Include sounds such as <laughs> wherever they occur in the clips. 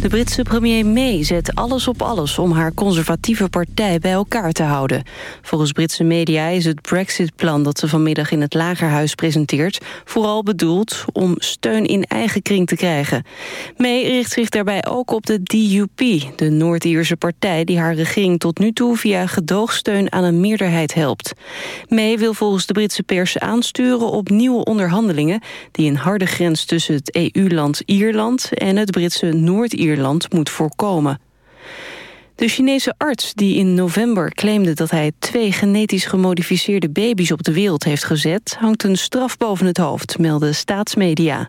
De Britse premier May zet alles op alles om haar conservatieve partij bij elkaar te houden. Volgens Britse media is het Brexit-plan dat ze vanmiddag in het Lagerhuis presenteert... vooral bedoeld om steun in eigen kring te krijgen. May richt zich daarbij ook op de DUP, de Noord-Ierse partij... die haar regering tot nu toe via gedoogsteun aan een meerderheid helpt. May wil volgens de Britse pers aansturen op nieuwe onderhandelingen... die een harde grens tussen het EU-land Ierland en het Britse Noord-Ierland moet voorkomen. De Chinese arts die in november claimde dat hij twee genetisch gemodificeerde baby's op de wereld heeft gezet, hangt een straf boven het hoofd, melden staatsmedia.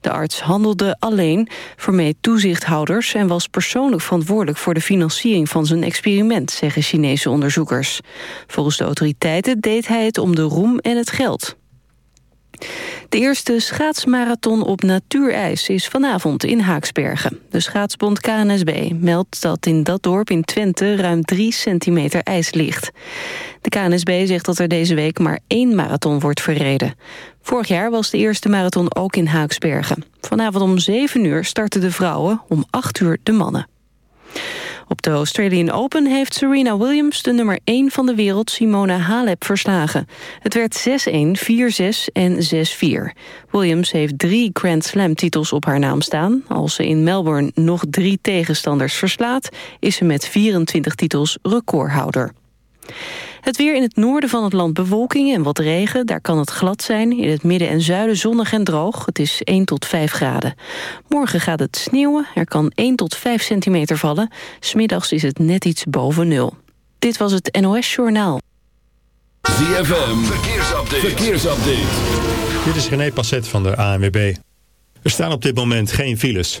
De arts handelde alleen, vermeed toezichthouders en was persoonlijk verantwoordelijk voor de financiering van zijn experiment, zeggen Chinese onderzoekers. Volgens de autoriteiten deed hij het om de roem en het geld. De eerste schaatsmarathon op natuurijs is vanavond in Haaksbergen. De schaatsbond KNSB meldt dat in dat dorp in Twente ruim 3 centimeter ijs ligt. De KNSB zegt dat er deze week maar één marathon wordt verreden. Vorig jaar was de eerste marathon ook in Haaksbergen. Vanavond om 7 uur starten de vrouwen, om 8 uur de mannen. Op de Australian Open heeft Serena Williams de nummer 1 van de wereld Simona Halep verslagen. Het werd 6-1, 4-6 en 6-4. Williams heeft drie Grand Slam titels op haar naam staan. Als ze in Melbourne nog drie tegenstanders verslaat... is ze met 24 titels recordhouder. Het weer in het noorden van het land bewolking en wat regen. Daar kan het glad zijn. In het midden en zuiden zonnig en droog. Het is 1 tot 5 graden. Morgen gaat het sneeuwen. Er kan 1 tot 5 centimeter vallen. Smiddags is het net iets boven nul. Dit was het NOS Journaal. ZFM, verkeersupdate. verkeersupdate. Dit is René Passet van de ANWB. Er staan op dit moment geen files.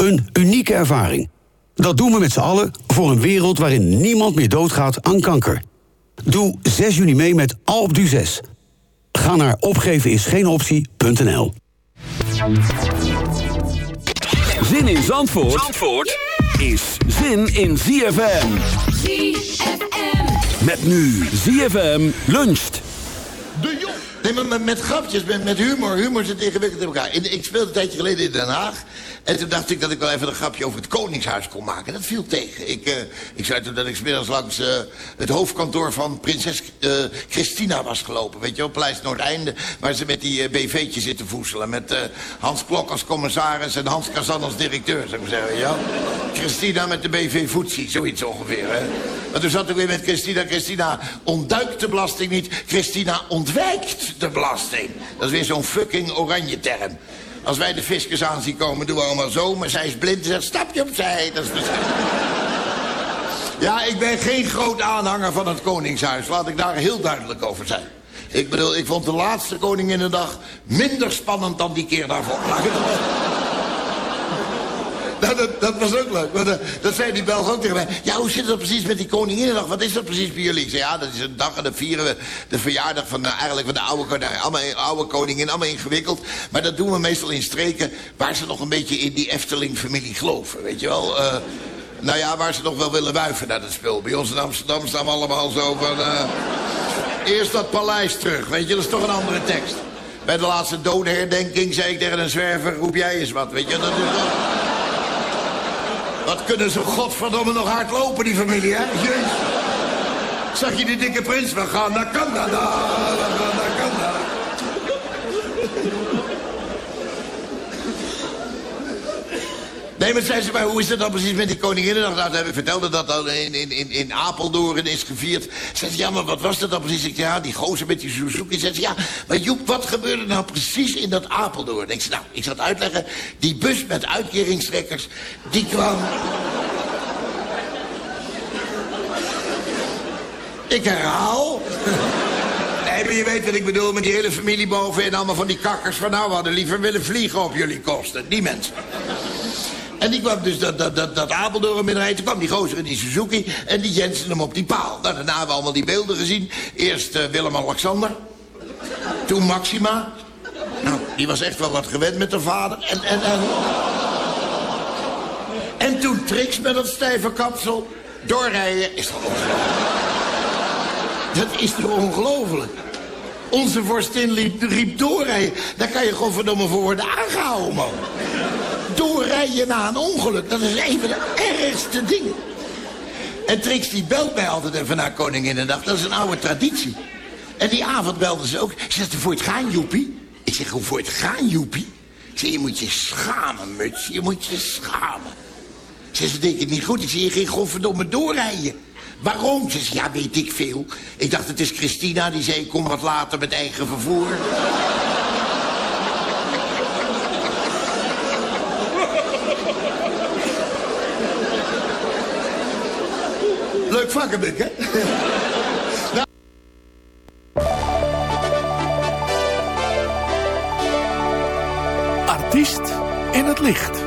Een unieke ervaring. Dat doen we met z'n allen voor een wereld waarin niemand meer doodgaat aan kanker. Doe 6 juni mee met Alp du 6. Ga naar opgevenisgeenoptie.nl Zin in Zandvoort, Zandvoort is zin in ZFM. ZFM. Met nu ZFM luncht. Nee, maar met, grapjes, met, met humor. Humor zit ingewikkeld in elkaar. Ik speelde een tijdje geleden in Den Haag. En toen dacht ik dat ik wel even een grapje over het Koningshuis kon maken. Dat viel tegen. Ik, uh, ik zei toen dat ik smiddags langs uh, het hoofdkantoor van prinses uh, Christina was gelopen. Weet je wel, Pleis Noordeinde. Waar ze met die BV'tjes zitten voeselen. Met Hans Klok als commissaris en Hans Kazan als directeur, zou ik maar zeggen. Ja? Christina met de BV Voetsie, zoiets ongeveer, hè. Maar toen zat ik weer met Christina. Christina ontduikt de belasting niet. Christina ontwijkt de belasting. Dat is weer zo'n fucking oranje term. Als wij de fiscus aan zien komen, doen we allemaal zo. Maar zij is blind en zegt, stapje opzij. Dat is <laughs> ja, ik ben geen groot aanhanger van het Koningshuis. Laat ik daar heel duidelijk over zijn. Ik bedoel, ik vond de laatste Koninginnedag minder spannend dan die keer daarvoor. Nou, dat, dat was ook leuk. Want, eh, dat zei die Belg ook tegen mij. Ja, hoe zit het precies met die Koninginnedag? Wat is dat precies bij jullie? Ik zei, ja, dat is een dag en dan vieren we de verjaardag van, de, eigenlijk van de oude, koningin. allemaal, oude. Allemaal ingewikkeld. Maar dat doen we meestal in streken waar ze nog een beetje in die Efteling-familie geloven. Weet je wel? Eh, nou ja, waar ze nog wel willen wuiven naar het spul. Bij ons in Amsterdam staan we allemaal zo van... eh, eerst dat paleis terug, weet je, dat is toch een andere tekst. Bij de laatste dodenherdenking zei ik tegen een zwerver... roep jij eens wat, weet je, dat is toch... Wat kunnen ze godverdomme nog hard lopen, die familie, hè? Jezus. Zag je die dikke prins? We gaan naar Canada. Nee, maar zei ze maar, hoe is het dan precies met die Koninginnedag? Nou, ik vertelde dat dat in, in, in, Apeldoorn is gevierd. Zei ze, ja, maar wat was dat dan precies? Ik zei, ja, die gozer met die Suzuki. Zei ze, ja, maar Joep, wat gebeurde nou precies in dat Apeldoorn? Ik zei, nou, ik zal het uitleggen. Die bus met uitkeringstrekkers, die kwam... ik herhaal... Nee, maar je weet wat ik bedoel met die hele familie boven... en allemaal van die kakkers van nou, we hadden liever willen vliegen op jullie kosten. Die mensen. En die kwam dus dat, dat, dat, dat Apeldoorn. Toen kwam die gozer in die Suzuki en die Jensen hem op die paal. Nou, daarna hebben we allemaal die beelden gezien. Eerst eh, Willem-Alexander. Toen Maxima. Nou, die was echt wel wat gewend met haar vader. En, en, en... en toen Trix met dat stijve kapsel. Doorrijden is toch. Dat is toch ongelooflijk. Onze vorstin liep, riep doorrijden. Daar kan je gewoon verdomme voor worden aangehouden, man. Doorrijden na een ongeluk, dat is een van de ergste dingen. En Trix die belt mij altijd even na Koninginnedag. Dat is een oude traditie. En die avond belde ze ook. Ze zegt, voor het gaan, Joepie? Ik zeg, hoe voor het gaan, Joepie? Zeg, je moet je schamen, muts. Je moet je schamen. Ze zegt, denk het niet goed? Ik zeg, je ging godverdomme doorrijden. Waarom? Ze ja, weet ik veel. Ik dacht, het is Christina die zei, kom wat later met eigen vervoer. Hè? Artiest in het licht.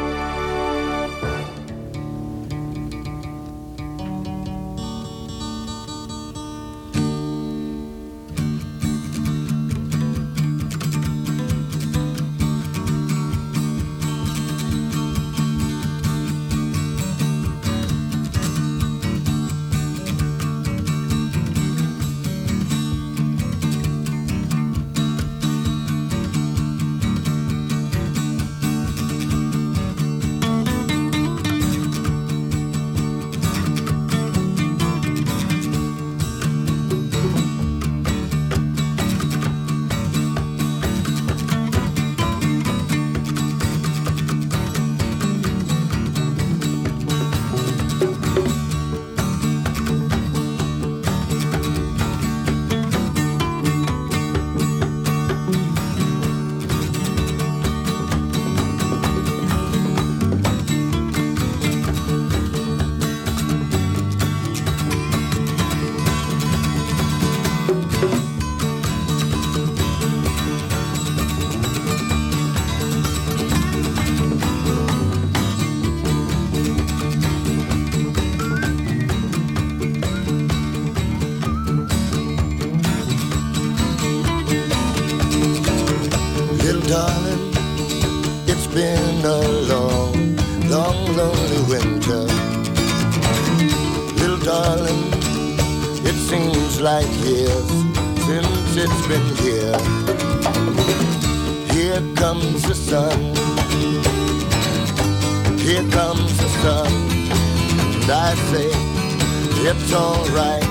Lonely winter. Little darling, it seems like years since it's been here. Here comes the sun. Here comes the sun. And I say, it's alright.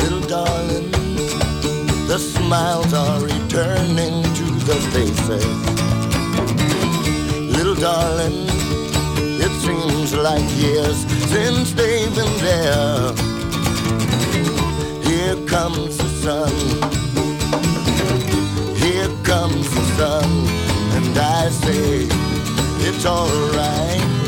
Little darling, the smiles are returning to the faces. Little darling, it seems like years since they've been there. Here comes the sun. Here comes the sun. And I say, it's alright.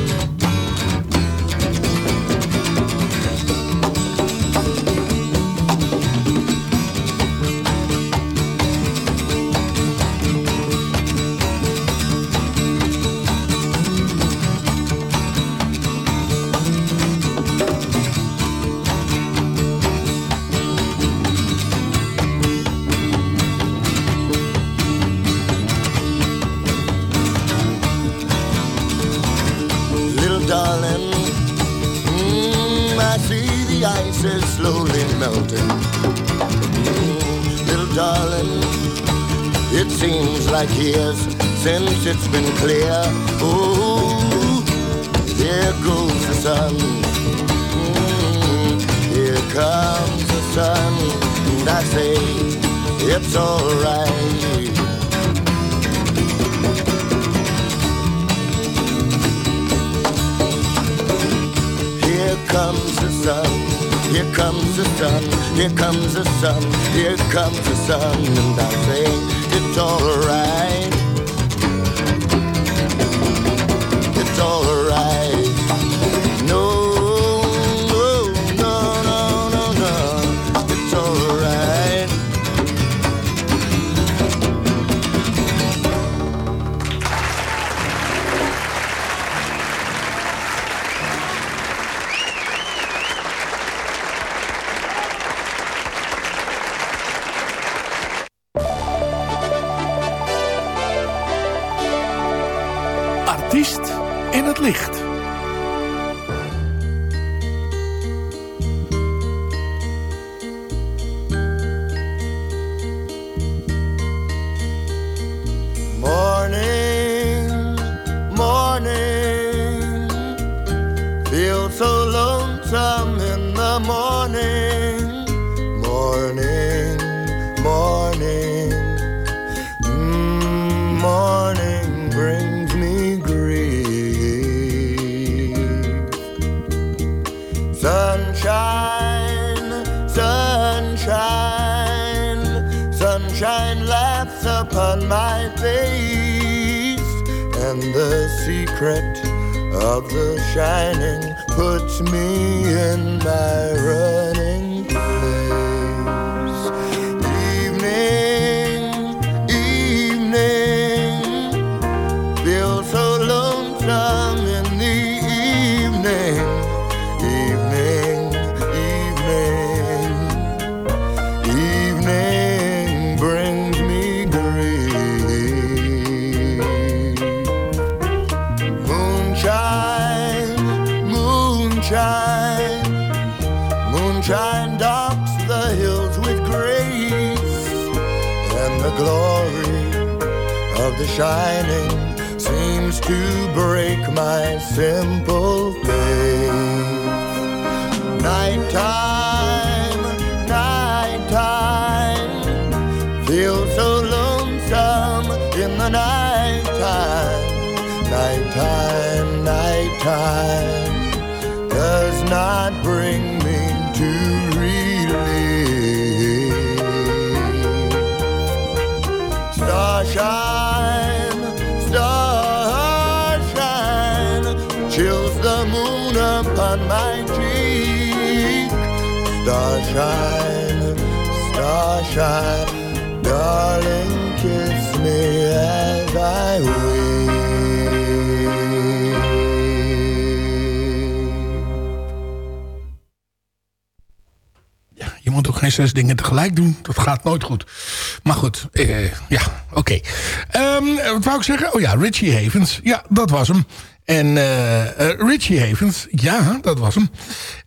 Comes the sun, here comes the sun, here comes the sun, and I say it's alright. It's shining seems to break my simple faith. Nighttime, nighttime, feel so lonesome in the nighttime. Nighttime, nighttime does not bring me to relief. Starshine, my cheek. Starshine, starshine, darling, kiss me I Je moet ook geen zes dingen tegelijk doen. Dat gaat nooit goed. Maar goed, eh, ja, oké. Ehm, wat wou ik zeggen? Oh ja, Richie Havens. Ja, dat was hem. En eh, eh, Richie Havens, ja, dat was hem.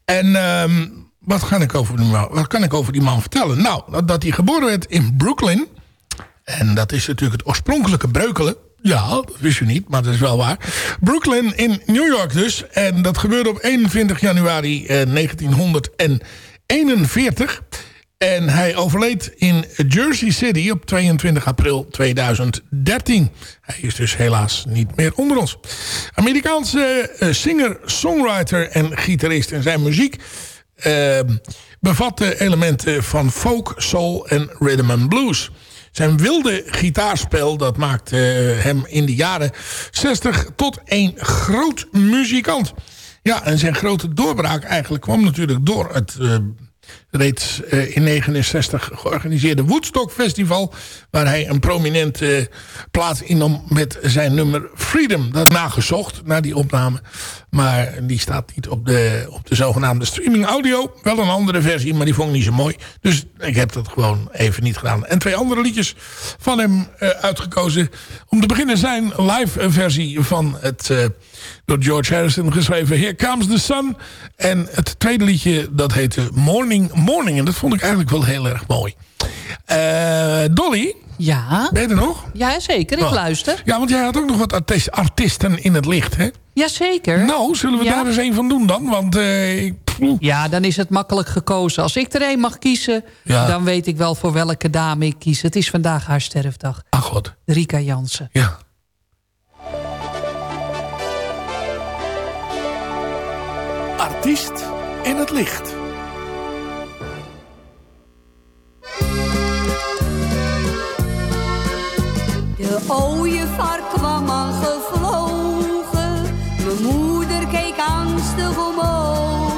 En ehm, wat, kan ik over die man, wat kan ik over die man vertellen? Nou, dat, hij geboren werd in Brooklyn. En dat is natuurlijk het oorspronkelijke Breukelen. Ja, dat wist u niet, maar dat is wel waar. Brooklyn in New York dus. En dat gebeurde op 21 januari eh, 1941. En hij overleed in Jersey City op 22 april 2013. Hij is dus helaas niet meer onder ons. Amerikaanse eh, singer, songwriter en gitarist. En zijn muziek uh, bevat elementen van folk, soul en rhythm and blues. Zijn wilde gitaarspel dat maakte hem in de jaren 60 tot een groot muzikant. Ja, en zijn grote doorbraak eigenlijk kwam natuurlijk door het... Uh, reeds uh, in 69 georganiseerde Woodstock Festival... waar hij een prominente uh, plaats innam met zijn nummer Freedom. Dat nagezocht, naar die opname. Maar die staat niet op de, op de zogenaamde streaming audio. Wel een andere versie, maar die vond ik niet zo mooi. Dus ik heb dat gewoon even niet gedaan. En twee andere liedjes van hem uh, uitgekozen. Om te beginnen zijn live versie van het door George Harrison geschreven Here Comes the Sun. En het tweede liedje dat heette Morning Morning. En dat vond ik eigenlijk wel heel erg mooi. Uh, Dolly. Ja. Ben je er nog? Ja, zeker. Ik Oh. luister. Ja, want jij had ook nog wat artis- artiesten in het licht, hè? Jazeker. Nou, zullen we Ja. daar eens een van doen dan? Want eh, ik- Ja, dan is het makkelijk gekozen. Als ik er één mag kiezen, Ja. dan weet ik wel voor welke dame ik kies. Het is vandaag haar sterfdag. Ach god. Rika Jansen. Ja. Artiest in het licht. De ooievaar kwam aangevlogen. Mijn moeder keek angstig omhoog.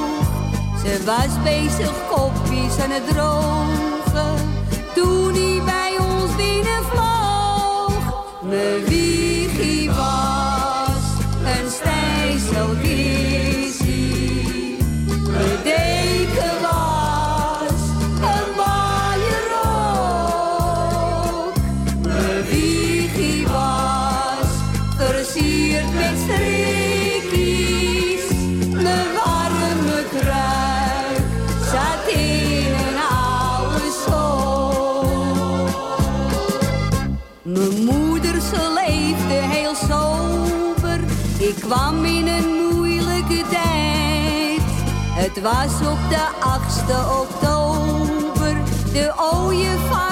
Ze was bezig kopjes aan het drogen. Toen hij bij ons binnenvloog. Mijn Was op de 8e oktober. De ooievaar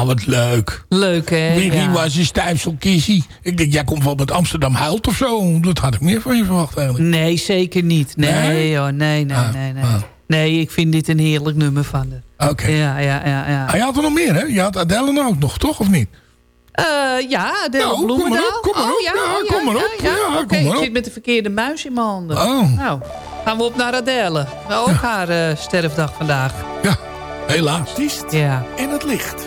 Nou, wat leuk. Leuk, hè? Wiggy Ja. was een stijfselkissie. Ik denk, jij komt wel met Amsterdam huilt of zo. Dat had ik meer van je verwacht eigenlijk. Nee, zeker niet. Nee, Nee? hoor, nee, nee, Ah, nee, nee. ah. Nee, ik vind dit een heerlijk nummer van de. Oké. Ja, ja, ja, ja. Ah, je had er nog meer, hè? Je had Adele ook nog, toch? Of niet? Eh, ja, de Nou, kom maar Bloemendaal. op, kom maar op. ja, Ja, kom maar op. Ja, kom maar ik op. zit met de verkeerde muis in mijn handen. Oh. Nou, gaan we op naar Adele. Nou, ook haar eh, sterfdag vandaag. Ja, helaas. Artiest Ja. in het licht.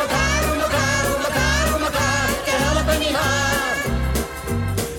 om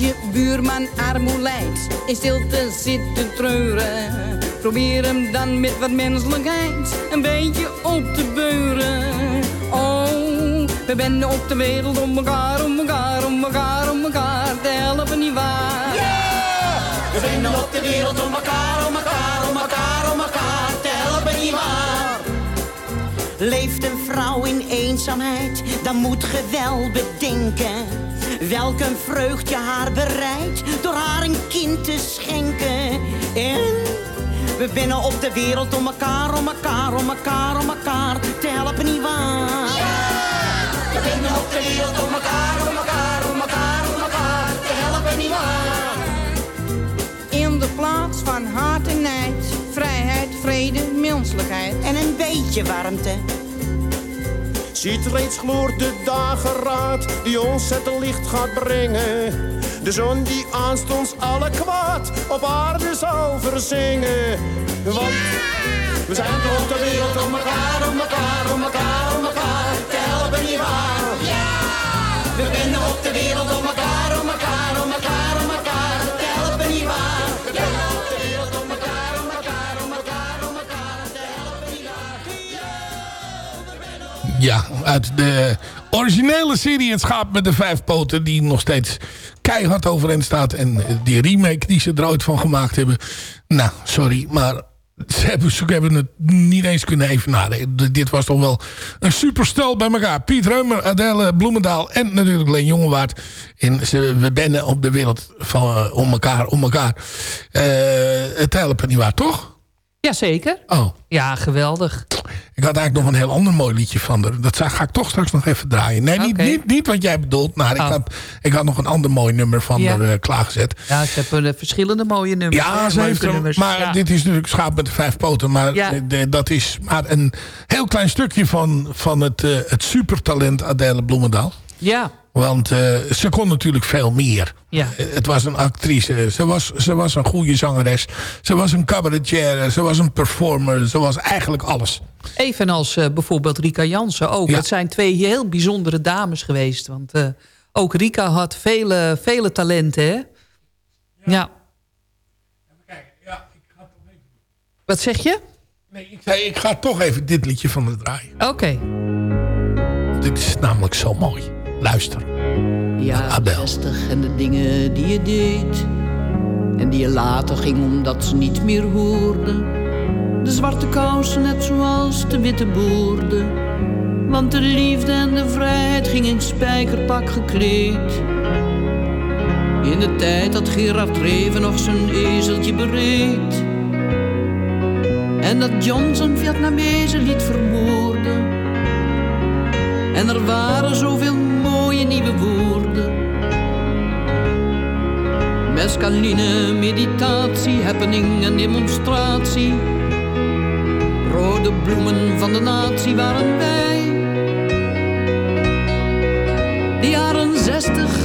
Je buurman armoe lijdt, in stilte zit te treuren. Probeer hem dan met wat menselijkheid een beetje op te beuren. Oh, we benden op de wereld om elkaar, om elkaar, om elkaar, om elkaar te helpen, nietwaar? We binden op de wereld om elkaar, om elkaar, om elkaar, om elkaar te helpen, nietwaar? Leeft een vrouw in eenzaamheid, dan moet ge wel bedenken. Welk een vreugd je haar bereidt, door haar een kind te schenken. En we binnen op de wereld om elkaar, om elkaar, om elkaar, om elkaar te helpen, nietwaar? We binnen op de wereld om elkaar, om elkaar, om elkaar, om elkaar te helpen, nietwaar? In de plaats van haat en nijd, vrijheid, vrede, menselijkheid. En een beetje warmte. Ziet reeds gloort de dageraad die ons het licht gaat brengen. De zon die aanstonds alle kwaad op aarde zal verzingen. Want we zijn op de wereld om elkaar, om elkaar, om elkaar, om elkaar te helpen, nietwaar? We binnen op de wereld om elkaar, Ja, uit de originele serie Het Schaap met de Vijf Poten... die nog steeds keihard overeind staat. En die remake die ze er ooit van gemaakt hebben... Nou, sorry, maar ze hebben, ze het niet eens kunnen evenaren. Dit was toch wel een superstel bij elkaar. Piet Reumer, Adele Bloemendaal en natuurlijk Leen Jongewaard. En ze, we bennen op de wereld van, eh, om elkaar, om elkaar. Eh, het helpen niet waar, toch? Jazeker. Oh. Ja, geweldig. Ik had eigenlijk nog een heel ander mooi liedje van haar. Dat ga ik toch straks nog even draaien. Nee, niet, niet, niet wat jij bedoelt. Maar ik, Oh. had, ik had nog een ander mooi nummer van Ja. haar eh, klaargezet. Ja, ik heb eh, verschillende mooie nummers. Ja, ze heeft er, nummers. maar Ja. dit is natuurlijk schaap met de vijf poten. Maar Ja. dat is maar een heel klein stukje van, van het, eh, het supertalent Adele Bloemendaal. Ja, Want eh, ze kon natuurlijk veel meer. ja. Eh, Het was een actrice, ze was, ze was een goede zangeres. Ze was een cabaretier, ze was een performer. Ze was eigenlijk alles. Evenals eh, bijvoorbeeld Rika Jansen ook. Ja. Het zijn twee heel bijzondere dames geweest. Want eh, ook Rika had vele, vele talenten, hè? Ja. Wat zeg je? Nee, ik zei, ik ga toch even dit liedje van het draaien. Oké. Dit is namelijk zo mooi. Luister. Ja, 60 en de dingen die je deed. En die je later ging omdat ze niet meer hoorden. De zwarte kousen net zoals de witte boorden. Want de liefde en de vrijheid ging in spijkerpak gekleed. In de tijd dat Gerard Reven nog zijn ezeltje bereed. En dat John zijn Vietnamezen liet vermoorden. En er waren zoveel nieuwe woorden. Mescaline, meditatie, happening en demonstratie. Rode bloemen van de natie waren wij. De jaren zestig,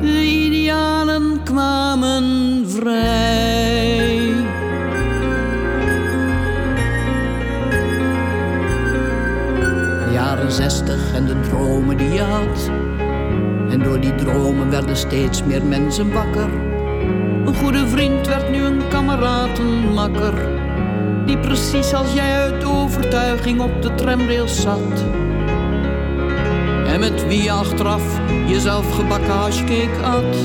de idealen kwamen vrij. En de dromen die je had. En door die dromen werden steeds meer mensen wakker. Een goede vriend werd nu een kameraad, een makker. Die precies als jij uit overtuiging op de tramrails zat. En met wie je achteraf jezelf gebakken hashcake at.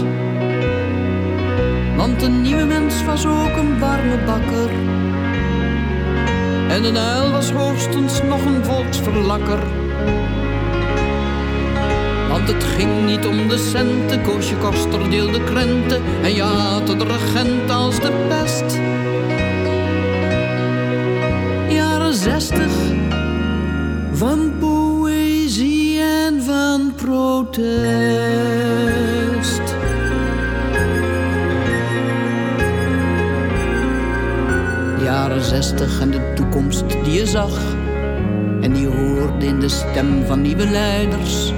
Want een nieuwe mens was ook een warme bakker. En een uil was hoogstens nog een volksverlakker. Want het ging niet om de centen, Koosje Koster deelde krenten. En je haatte de regent als de pest. Jaren zestig, van poëzie en van protest. Jaren zestig en de toekomst die je zag. En die hoorde in de stem van nieuwe leiders.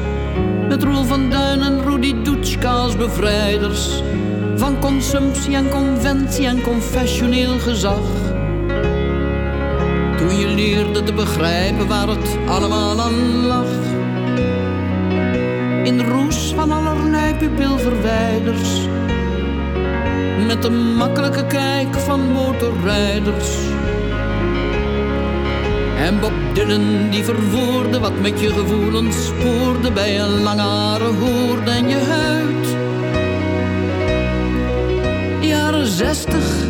Met Roel van Duin en Rudy Dutschka als bevrijders. Van consumptie en conventie en confessioneel gezag. Toen je leerde te begrijpen waar het allemaal aan lag. In roes van allerlei pupilverwijders. Met de makkelijke kijk van motorrijders. En Dylan die verwoordde wat met je gevoelens spoorde bij een langare hoorde en je huid. Jaren zestig,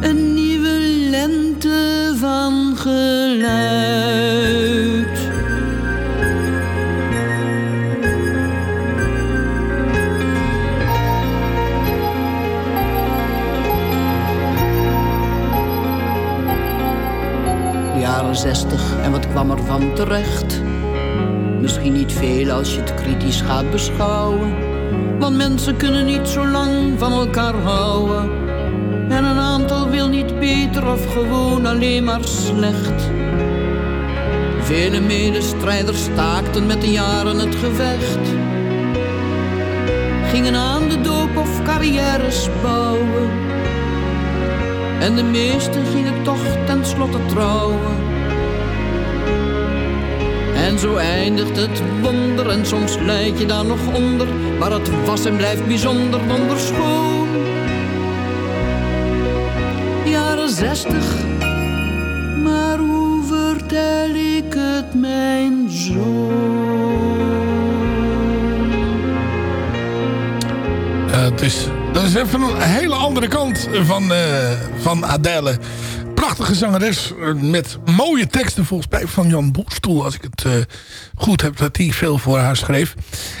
een nieuwe lente van geluid. Van terecht? Misschien niet veel als je het kritisch gaat beschouwen. Want mensen kunnen niet zo lang van elkaar houden. En een aantal wil niet beter of gewoon alleen maar slecht. Vele medestrijders staakten met de jaren het gevecht. Gingen aan de doop of carrières bouwen. En de meesten gingen toch tenslotte trouwen. En zo eindigt het wonder en soms leid je daar nog onder. Maar het was en blijft bijzonder wonderschoon. Jaren zestig, maar hoe vertel ik het mijn zoon? Eh, het is, dat is even een hele andere kant van, eh, van Adele. Prachtige zangeres eh, met mooie teksten volgens mij van Jan Boekstoel. Als ik het eh, goed heb, dat hij veel voor haar schreef.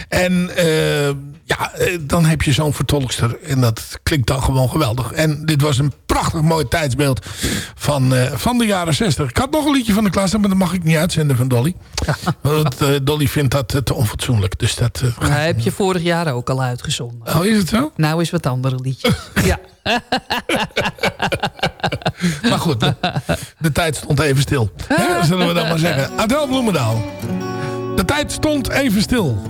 En eh, ja, eh, dan heb je zo'n vertolkster. En dat klinkt dan gewoon geweldig. En dit was een prachtig mooi tijdsbeeld van, eh, van de jaren 60. Ik had nog een liedje van de klas, maar dat mag ik niet uitzenden van Dolly. <laughs> Want eh, Dolly vindt dat te onfatsoenlijk. Dus dat heb je vorig jaar ook al uitgezonden. Oh, is het zo? Nou is wat andere liedjes. <laughs> ja. <laughs> Maar goed, de, de tijd stond even stil. Hè, zullen we dan maar zeggen. Adel Bloemendaal. De tijd stond even stil.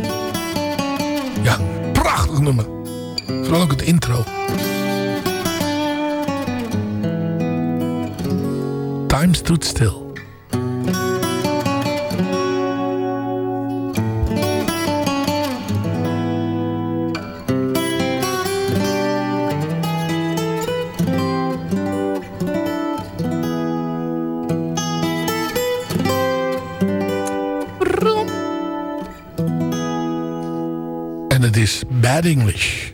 Ja, prachtig nummer. Vooral ook het intro. Time stood still. Bad English.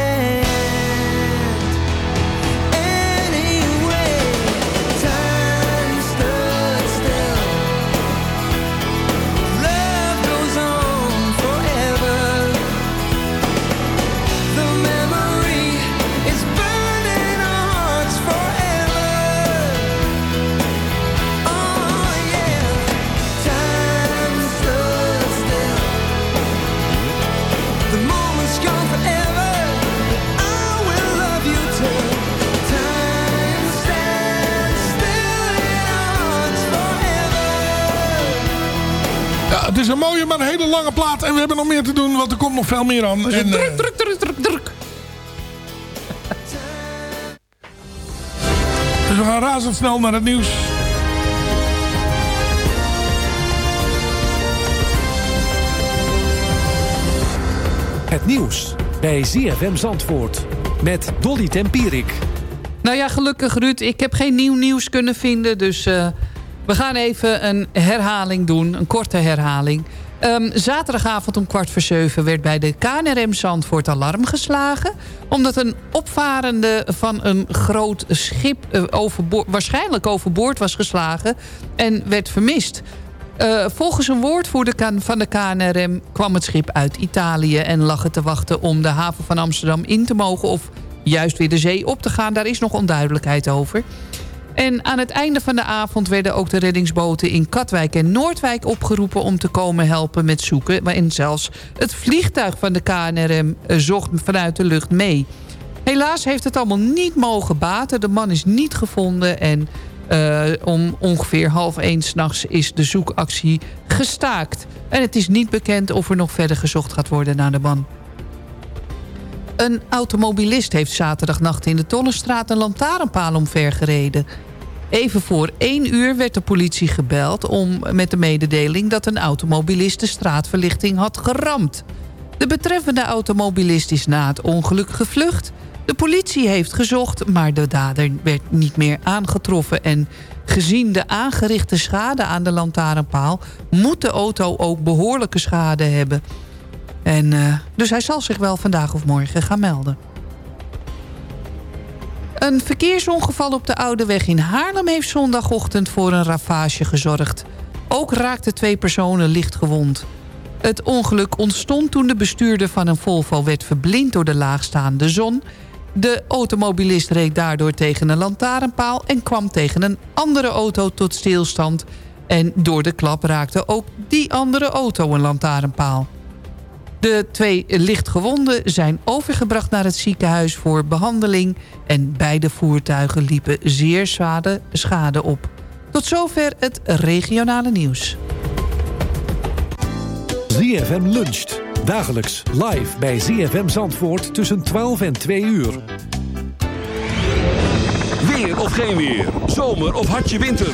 We hebben nog meer te doen, want er komt nog veel meer aan. En, druk, eh, druk, druk, druk, druk. <laughs> dus we gaan razendsnel naar het nieuws. Het nieuws bij ZFM Zandvoort met Dolly Tempierik. Nou ja, gelukkig Ruud, ik heb geen nieuw nieuws kunnen vinden. Dus eh, we gaan even een herhaling doen, een korte herhaling. Ehm, zaterdagavond om kwart voor zeven werd bij de KNRM Zandvoort alarm geslagen. Omdat een opvarende van een groot schip eh, waarschijnlijk overboord was geslagen en werd vermist. Eh, volgens een woordvoerder van de KNRM kwam het schip uit Italië... en lag het te wachten om de haven van Amsterdam in te mogen... of juist weer de zee op te gaan. Daar is nog onduidelijkheid over. En aan het einde van de avond werden ook de reddingsboten in Katwijk en Noordwijk opgeroepen om te komen helpen met zoeken. En zelfs het vliegtuig van de KNRM eh, zocht vanuit de lucht mee. Helaas heeft het allemaal niet mogen baten. De man is niet gevonden en eh, om ongeveer half één s'nachts is de zoekactie gestaakt. En het is niet bekend of er nog verder gezocht gaat worden naar de man. Een automobilist heeft zaterdagnacht in de Tollenstraat een lantaarnpaal omvergereden. Even voor één uur werd de politie gebeld om met de mededeling dat een automobilist de straatverlichting had geramd. De betreffende automobilist is na het ongeluk gevlucht. De politie heeft gezocht, maar de dader werd niet meer aangetroffen. En gezien de aangerichte schade aan de lantaarnpaal... moet de auto ook behoorlijke schade hebben. En, eh, dus hij zal zich wel vandaag of morgen gaan melden. Een verkeersongeval op de Oude Weg in Haarlem... heeft zondagochtend voor een ravage gezorgd. Ook raakten twee personen licht gewond. Het ongeluk ontstond toen de bestuurder van een Volvo werd verblind door de laagstaande zon. De automobilist reed daardoor tegen een lantaarnpaal... en kwam tegen een andere auto tot stilstand. En door de klap raakte ook die andere auto een lantaarnpaal. De twee lichtgewonden zijn overgebracht naar het ziekenhuis voor behandeling... en beide voertuigen liepen zeer zware schade op. Tot zover het regionale nieuws. ZFM luncht. Dagelijks live bij ZFM Zandvoort tussen 12 en 2 uur. Weer of geen weer. Zomer of hartje winter.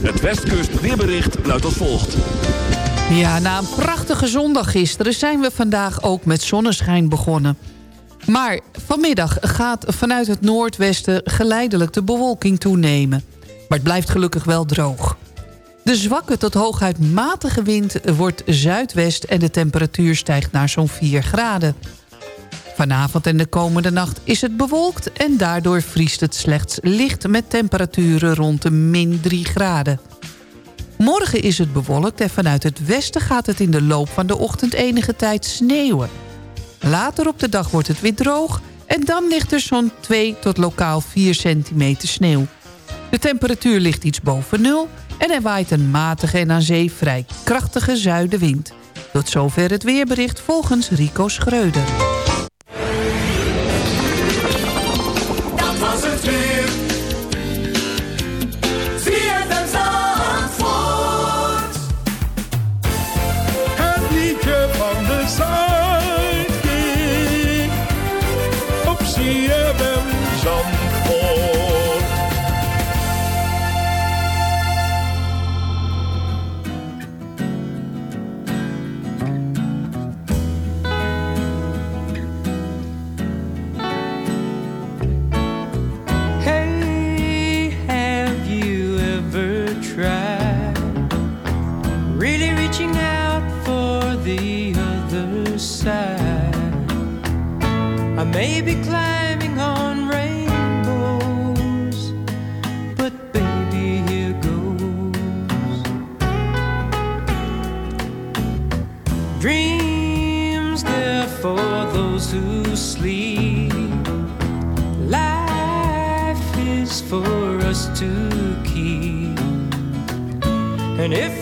Het Westkust weerbericht luidt als volgt. Ja, na een prachtige zondag gisteren zijn we vandaag ook met zonneschijn begonnen. Maar vanmiddag gaat vanuit het noordwesten geleidelijk de bewolking toenemen. Maar het blijft gelukkig wel droog. De zwakke tot hooguit matige wind wordt zuidwest... en de temperatuur stijgt naar zo'n 4 graden. Vanavond en de komende nacht is het bewolkt... en daardoor vriest het slechts licht met temperaturen rond de min 3 graden. Morgen is het bewolkt en vanuit het westen gaat het in de loop van de ochtend enige tijd sneeuwen. Later op de dag wordt het weer droog en dan ligt er zo'n 2 tot lokaal 4 centimeter sneeuw. De temperatuur ligt iets boven nul en er waait een matige en aan zee vrij krachtige zuidenwind. Tot zover het weerbericht volgens Rico Schreuder. I may be climbing on rainbows, but baby, here goes. Dreams there for those who sleep. Life is for us to keep. And if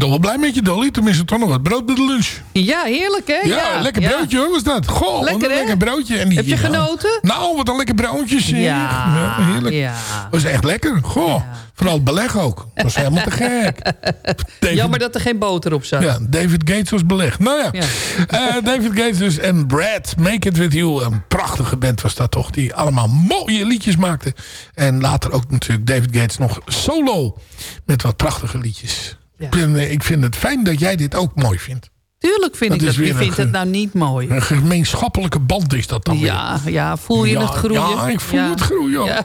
toch wel blij met je, Dolly. Tenminste, toch nog wat brood bij de lunch. Ja, heerlijk hè? Ja, lekker broodje hoor, was dat. Goh, Lekker, een hè? lekker broodje. En die, Heb je genoten? Nou, wat een lekker broodje. zeg. Ja, heerlijk. ja. was echt lekker. Goh, vooral het beleg ook. Dat was helemaal te gek. <laughs> David- Jammer dat er geen boter op zat. Ja, David Gates was belegd. Nou ja, Ja. Eh, David Gates dus en Brad, Make It With You. Een prachtige band was dat toch, die allemaal mooie liedjes maakte. En later ook natuurlijk David Gates nog solo met wat prachtige liedjes. Ik, ben, eh, ik vind het fijn dat jij dit ook mooi vindt. Tuurlijk vind Dat ik dat. Wie vindt het nou niet mooi? Een gemeenschappelijke band is dat dan weer. Ja, ja, voel je Ja, het groeien? ja, ik voel het groeien. Ja.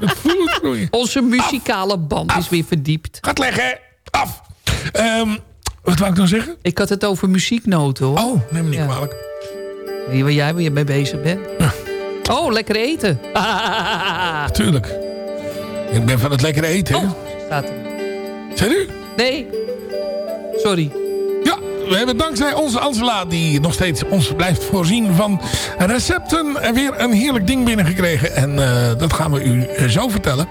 Ik voel het groeien. <laughs> Onze muzikale band is weer verdiept. Gaat leggen. Af. Ehm, wat wou ik dan zeggen? Ik had het over muzieknoten hoor. Oh, neem me niet Ja. kwalijk. Weet je waar jij weer mee bezig bent? Oh, lekker eten. Tuurlijk. Ik ben van het lekkere eten. hè. Staat er. Zijn u? Nee. Sorry. Ja, we hebben dankzij onze Angela, die nog steeds ons blijft voorzien van recepten, weer een heerlijk ding binnengekregen. En eh, dat gaan we u eh, zo vertellen.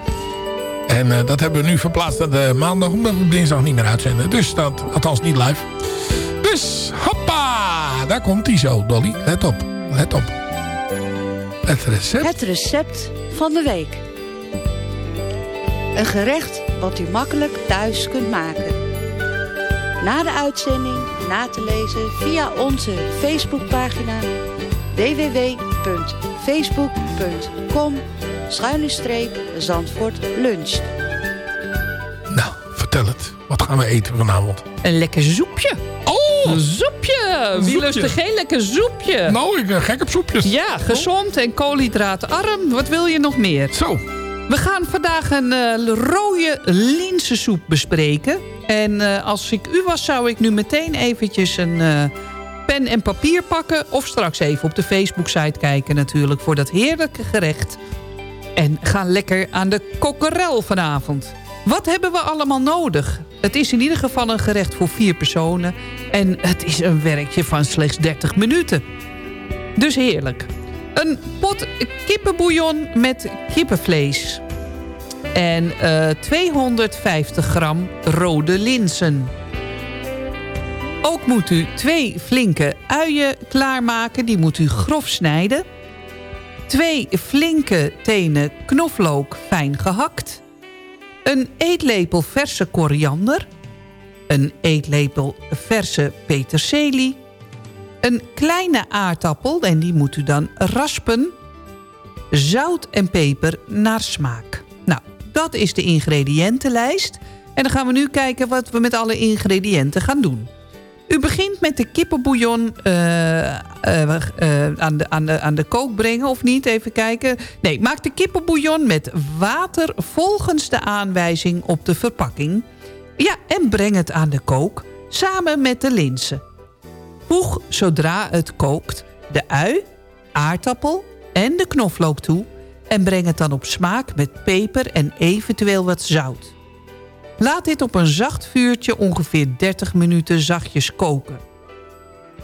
En eh, dat hebben we nu verplaatst naar de maandag, omdat we dinsdag niet meer uitzenden. Dus dat, althans niet live. Dus, hoppa! Daar komt hij zo, Dolly. Let op, let op. Het recept. Het recept van de week. Een gerecht wat u makkelijk thuis kunt maken. Na de uitzending na te lezen via onze Facebookpagina www.facebook.com Zandvoort luncht. Nou, vertel het. Wat gaan we eten vanavond? Een lekker soepje. Oh! Een soepje. Wie lust er geen lekker soepje? Nou, ik ben gek op soepjes. Ja, gezond en koolhydraatarm. Wat wil je nog meer? Zo. We gaan vandaag een eh, rode linzensoep bespreken. En eh, als ik u was, zou ik nu meteen eventjes een eh, pen en papier pakken. Of straks even op de Facebook-site kijken natuurlijk voor dat heerlijke gerecht. En gaan lekker aan de kokkerel vanavond. Wat hebben we allemaal nodig? Het is in ieder geval een gerecht voor vier personen. En het is een werkje van slechts 30 minuten. Dus heerlijk. Een pot kippenbouillon met kippenvlees. En eh 250 gram rode linzen. Ook moet u twee flinke uien klaarmaken. Die moet u grof snijden. Twee flinke tenen knoflook fijn gehakt. Een eetlepel verse koriander. Een eetlepel verse peterselie. Een kleine aardappel, en die moet u dan raspen. Zout en peper naar smaak. Nou, dat is de ingrediëntenlijst. En dan gaan we nu kijken wat we met alle ingrediënten gaan doen. U begint met de kippenbouillon eh, eh, eh, aan, de, aan, de, aan de kook brengen, of niet? Even kijken. Nee, maak de kippenbouillon met water volgens de aanwijzing op de verpakking. Ja, en breng het aan de kook, samen met de linzen. Voeg zodra het kookt de ui, aardappel en de knoflook toe... en breng het dan op smaak met peper en eventueel wat zout. Laat dit op een zacht vuurtje ongeveer 30 minuten zachtjes koken.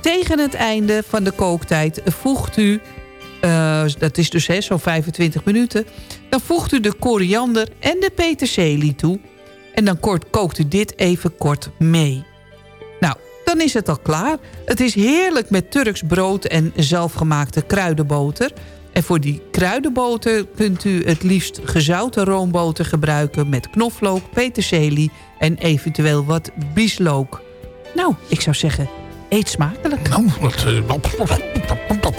Tegen het einde van de kooktijd voegt u... eh, dat is dus zo'n 25 minuten... dan voegt u de koriander en de peterselie toe... en dan kort, kookt u dit even kort mee. Dan is het al klaar. Het is heerlijk met Turks brood en zelfgemaakte kruidenboter. En voor die kruidenboter kunt u het liefst gezouten roomboter gebruiken... met knoflook, peterselie en eventueel wat bieslook. Nou, ik zou zeggen, eet smakelijk. Nou, dat, dat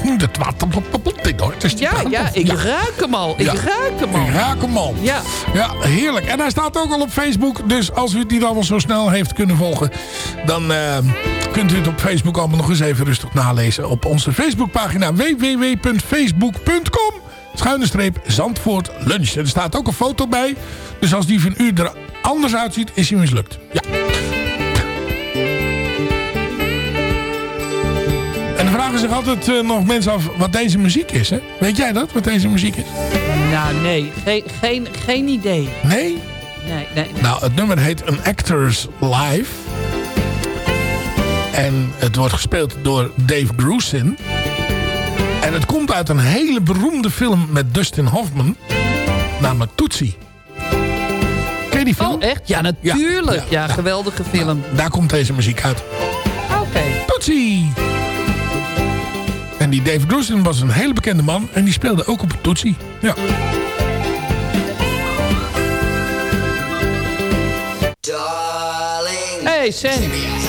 water is Ja, ja, ik ruik hem al. Ik ruik hem al. Ik raak hem al. Ja. ja, heerlijk. En hij staat ook al op Facebook. Dus als u niet allemaal zo snel heeft kunnen volgen... dan eh, kunt u het op Facebook allemaal nog eens even rustig nalezen. Op onze Facebookpagina www.facebook.com schuine streep Zandvoort Lunch. En er staat ook een foto bij. Dus als die van u er anders uitziet, is hij mislukt. Ja. En dan vragen zich altijd eh, nog mensen af wat deze muziek is. Hè? Weet jij dat, wat deze muziek is? Nou, nee. Geen, geen, geen idee. Nee? Nee, nee. Nou, het nummer heet An Actors Live. En het wordt gespeeld door Dave Grusin. En het komt uit een hele beroemde film met Dustin Hoffman. Namelijk Tootsie. Ken je die film? Oh, echt? Ja, natuurlijk. Ja, geweldige film. Daar komt deze muziek uit. Oké. Tootsie! Die Dave Grusin was een hele bekende man. En die speelde ook op een Tootsie. Ja. Hey, Sam.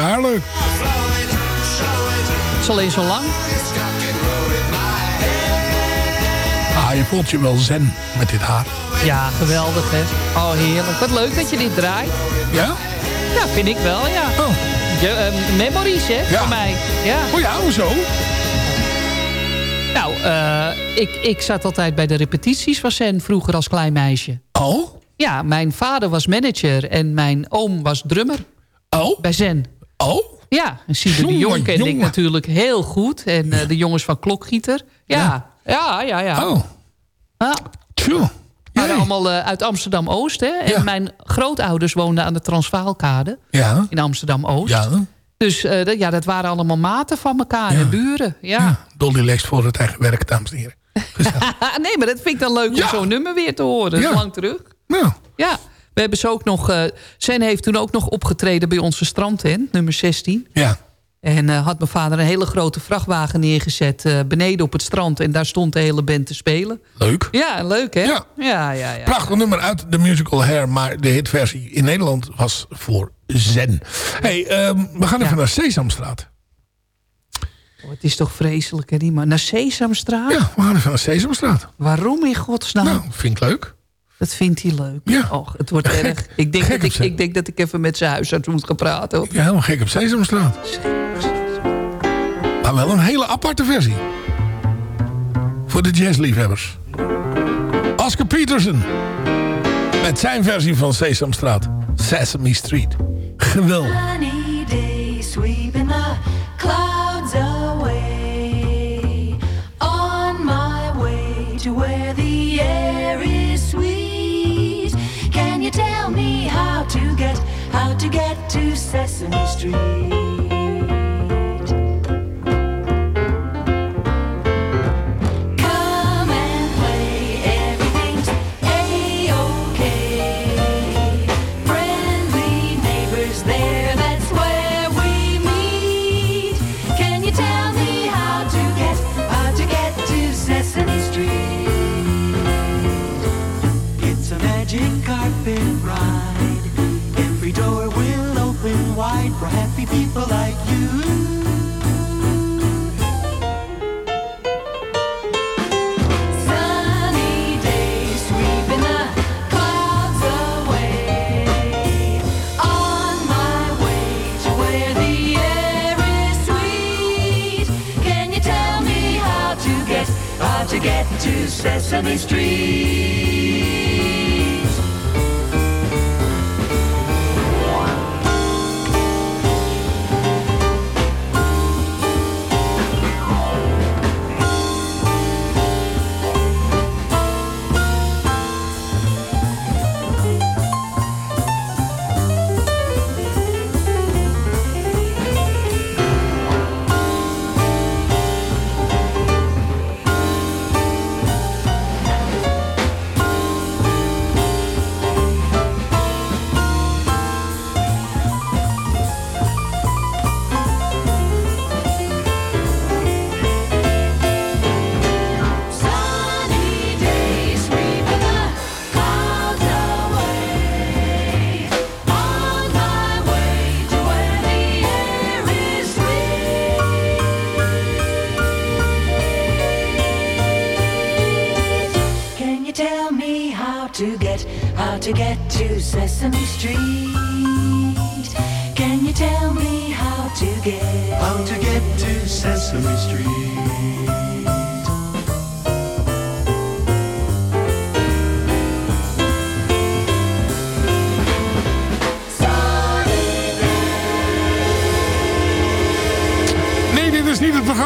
Hair. Zit je haar leuk? Het is alleen zo lang. Ah, je voelt je wel zen met dit haar. Ja, geweldig hè. Oh, heerlijk. Wat leuk dat je dit draait. Ja? Ja, vind ik wel, ja. Je, eh, memories, hè, Ja. voor mij. Ja. Oh ja, hoezo? Nou, eh, ik, ik zat altijd bij de repetities van Sen vroeger als klein meisje. Oh? Ja, mijn vader was manager en mijn oom was drummer. Oh? Bij Zen. Oh? Ja, en Sieder de Jong kende ik natuurlijk heel goed. En eh, de jongens van Klokgieter. Ja, ja, ja, ja. Oh. Ja. Tjoe. We waren allemaal eh, uit Amsterdam-Oost. hè. En mijn grootouders woonden aan de Transvaalkade. Ja. In Amsterdam-Oost. Ja. Dus eh, ja, dat waren allemaal maten van elkaar. En buren. Ja. Dolly leest voor het eigen werk, dames en heren. <laughs> nee, maar dat vind ik dan leuk om zo'n nummer weer te horen. Dat is Ja. lang terug. Ja. Ja. We hebben ze ook nog... Sen heeft toen ook nog opgetreden bij onze strandtent, nummer 16. Ja. En eh, had mijn vader een hele grote vrachtwagen neergezet eh, beneden op het strand. En daar stond de hele band te spelen. Leuk. Ja, leuk hè? Ja. ja, ja. ja. Prachtig nummer uit de musical Hair. Maar de hitversie in Nederland was voor Zen. hey, ehm, we gaan even naar Sesamstraat. Oh, het is toch vreselijk hè, die man. Naar Sesamstraat? Ja, we gaan even naar Sesamstraat. Waarom in godsnaam? Nou, vind ik leuk. Dat vindt hij leuk. Ja. Och, het wordt erg. Ik denk, dat ik, ik denk dat ik even met zijn huisarts moet gaan praten. hoor. Ja, helemaal gek op Sesamstraat. Maar wel een hele aparte versie. Voor de jazzliefhebbers. Oscar Peterson. Met zijn versie van Sesamstraat. Sesame Street. Geweldig. Sesame Street?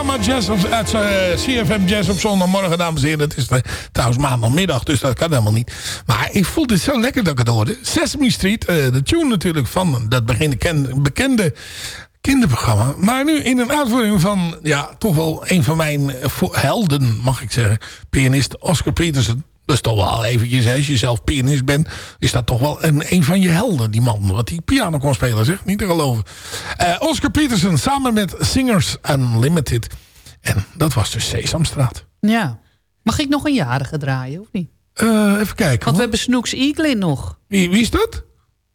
Programma Jazz op, eh, CFM Jazz op zondagmorgen, dames en heren. Het is eh, trouwens maandagmiddag, dus dat kan helemaal niet. Maar ik voel dit zo lekker dat ik het hoorde. Sesame Street, eh, de tune natuurlijk van dat bekende, bekende kinderprogramma. Maar nu in een uitvoering van, ja, toch wel een van mijn helden, mag ik zeggen. Pianist Oscar Peterson. Dat is toch wel eventjes, hè, als je zelf pianist bent... is dat toch wel een, een van je helden, die man. Wat die piano kon spelen, zeg. Niet te geloven. Eh, Oscar Peterson samen met Singers Unlimited. En dat was dus Sesamstraat. Ja. Mag ik nog een jarige draaien, of niet? Eh, even kijken. Want we hebben Snooks Eaglin nog. Wie, wie is dat?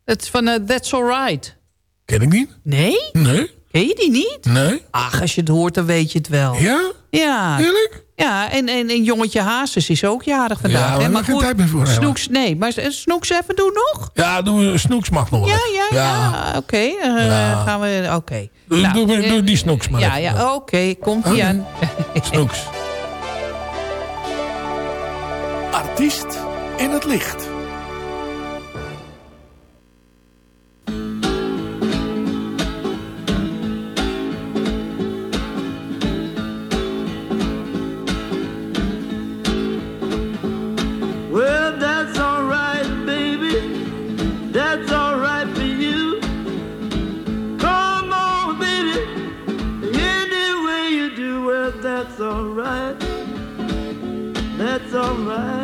Het is van eh, That's Alright. Ken ik niet. Nee? Nee. Ken je die niet? Nee. Ach, als je het hoort, dan weet je het wel. Ja? Ja. Eerlijk? Ja, en, en, en jongetje Hazes is ook jarig vandaag. Ja, maar hè? geen tijd meer voor, helemaal. Snoeks, nee, maar Snoeks even doen nog? Ja, doen we, Snoeks mag nog wel. Ja, ja, ja. Oké, eh, Ja. gaan we... Oké. Doe, Nou, doe, eh, doe die Snoeks maar Ja, even. ja, oké, komt ie aan. <laughs> Snoeks. Artiest in het licht. That's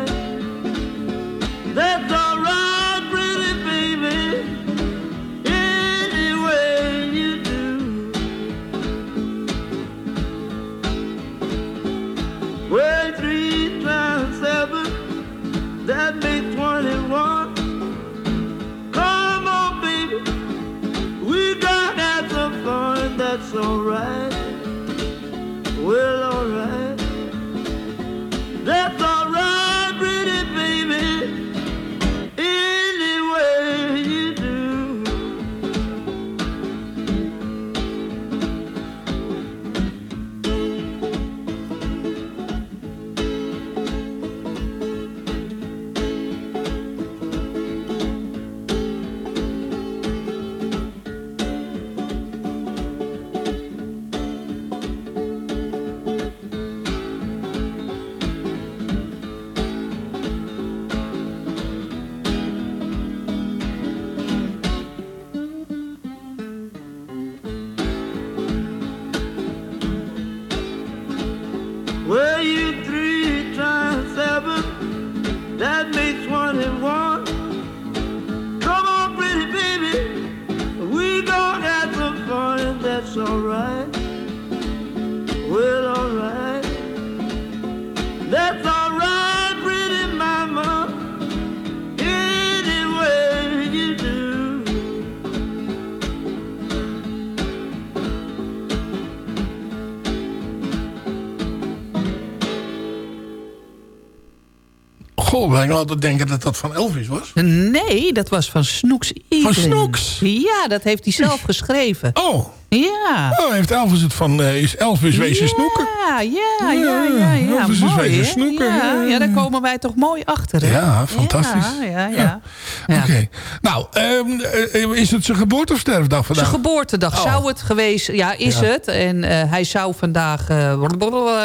Wij altijd denken dat dat van Elvis was. Nee, dat was van Snoeks. Van Snoeks? Ja, dat heeft hij zelf geschreven. Oh. Ja. Oh, heeft Elvis het van... eh, is Elvis wezen snoeken? Ja, ja, ja, ja. ja. Elvis is mooi, wezen snoeken. Ja, ja, daar komen wij toch mooi achter. Hè? Ja, fantastisch. Ja, ja, ja. Oké. Nou, ehm, eh, is het zijn geboorte of sterfdag vandaag? Zijn geboortedag Oh. zou het geweest... Ja, is het. En eh, hij zou vandaag eh,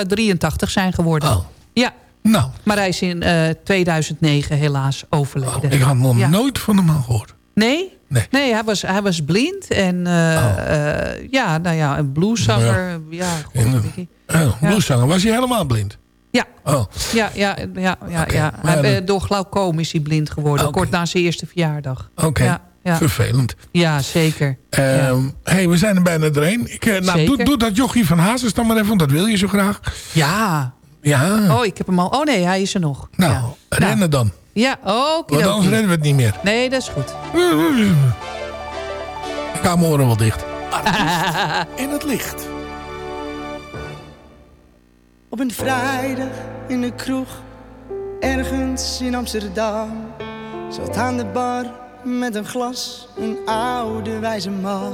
83 zijn geworden. Oh. Ja. Nou. Maar hij is in eh, 2009 helaas overleden. Ik had nog Ja. nooit van hem gehoord. Nee? Nee. hij, was, hij was blind. En eh, eh, ja, nou ja, een blueszanger. Ja, oh, blueszanger. Was hij helemaal blind? Ja. Oh. Ja, ja, ja, ja, ja. Hij, eh, door glaucoom is hij blind geworden. Kort na zijn eerste verjaardag. Oké. Ja, ja. Vervelend. ja zeker. Ehm hey, we zijn er bijna doorheen. Ik, eh, nou, doe dat jochie van Hazes dan maar even, want dat wil je zo graag. Ja. Ja. Oh, ik heb hem al. Oh nee, hij is er nog. Nou, ja. rennen dan. Ja, oké. Want anders redden we het niet meer. Nee, dat is goed. Ik hou mijn oren wel dicht. <laughs> In het licht. Op een vrijdag in de kroeg, ergens in Amsterdam. Zat aan de bar met een glas, een oude wijze man.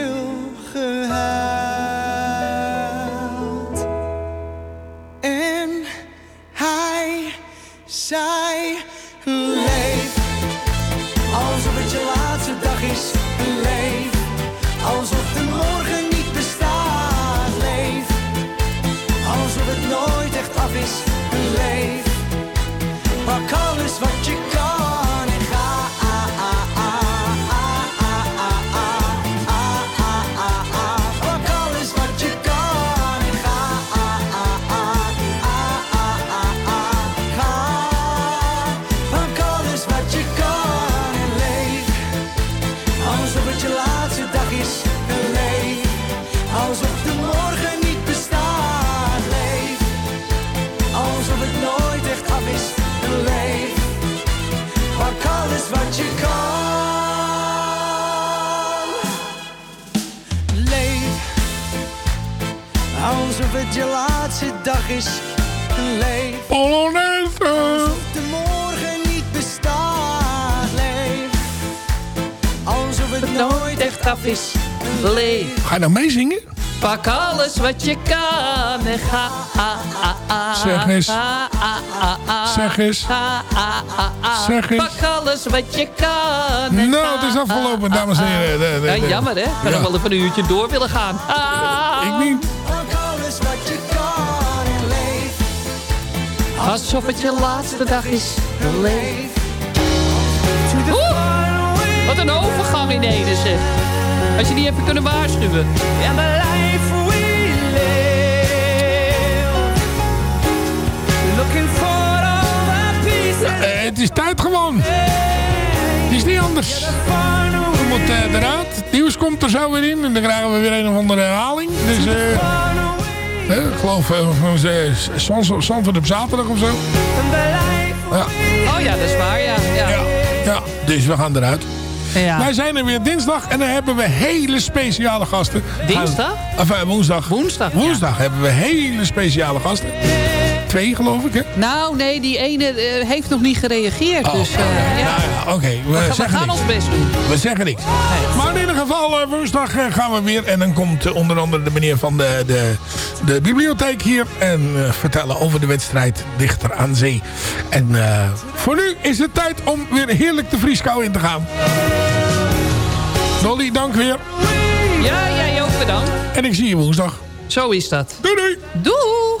je laatste dag is leef. Alsof de morgen niet bestaat. Leef. Alsof het nooit echt af is. Leef. Ga je nou meezingen? Pak alles wat je kan en ga. Zeg eens. Zeg eens. Zeg eens. Pak alles wat je kan. en Nou, het is afgelopen, dames en heren. Ja, jammer hè. Ik had Ja. nog wel even een uurtje door willen gaan. Ik niet. Alsof het je laatste dag is. Oeh, wat een overgang ineens zeg. Als je die even kunnen waarschuwen. And the life we live. Looking for all the pieces. Eh, het is tijd gewoon. Het is niet anders. We moeten eh, eruit. Het nieuws komt er zo weer in. En dan krijgen we weer een of andere herhaling. Dus eh ik geloof uh, Zandvoort op zaterdag of zo. Ja. Oh ja, dat is waar, ja. ja. Ja, ja, dus we gaan eruit. Ja. Wij zijn er weer dinsdag en dan hebben we hele speciale gasten. Dinsdag? Of, woensdag. Woensdag, Woensdag hebben we hele speciale gasten. Twee geloof ik hè? Nou, nee, die ene eh, heeft nog niet gereageerd. Oh, dus eh, ja. Nou ja, oké. We, we, gaan- we zeggen gaan niks. ons best doen. We zeggen niks. Maar in ieder geval, eh, woensdag gaan we weer. En dan komt onder andere de meneer van de, de, de bibliotheek hier. En vertellen over de wedstrijd dichter aan zee. En voor nu is het tijd om weer heerlijk de vrieskou in te gaan. Dolly, dank weer. Ja, jij ook bedankt. En ik zie je woensdag. Zo is dat. Doei doei. Doeg!